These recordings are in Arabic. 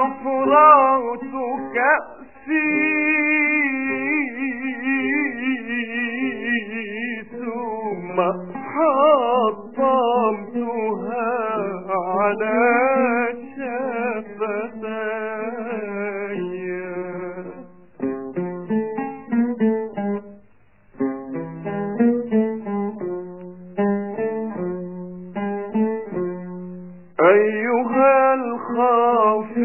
فأفرغت كأسي. ثم حطمتها على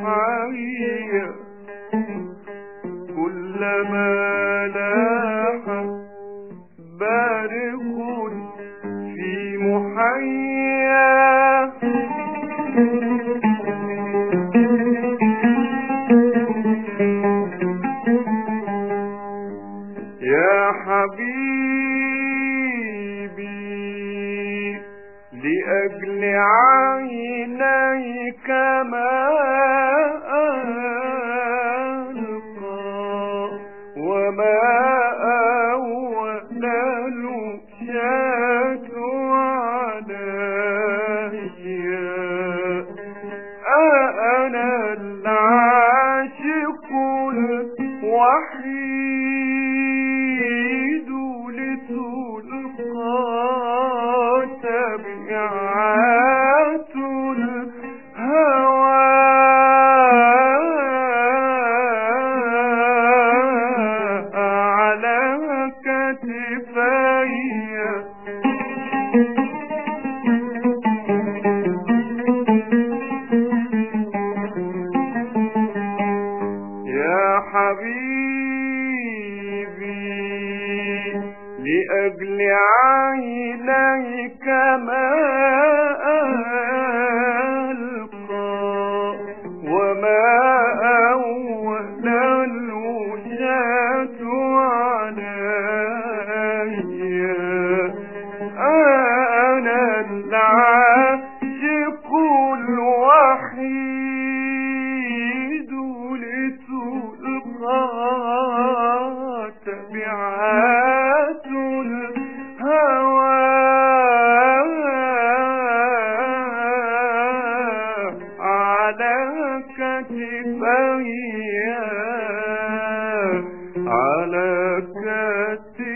محيا كلما لاح بارق في محيا. لأجل عينيك ما ألقى وما أول الشاة علي أنا العاشق الوحيد؟ عينيك ما ألقى وما أول الوجات علي. أنا العاشق الوحيد لتلقى تبعات Gracias.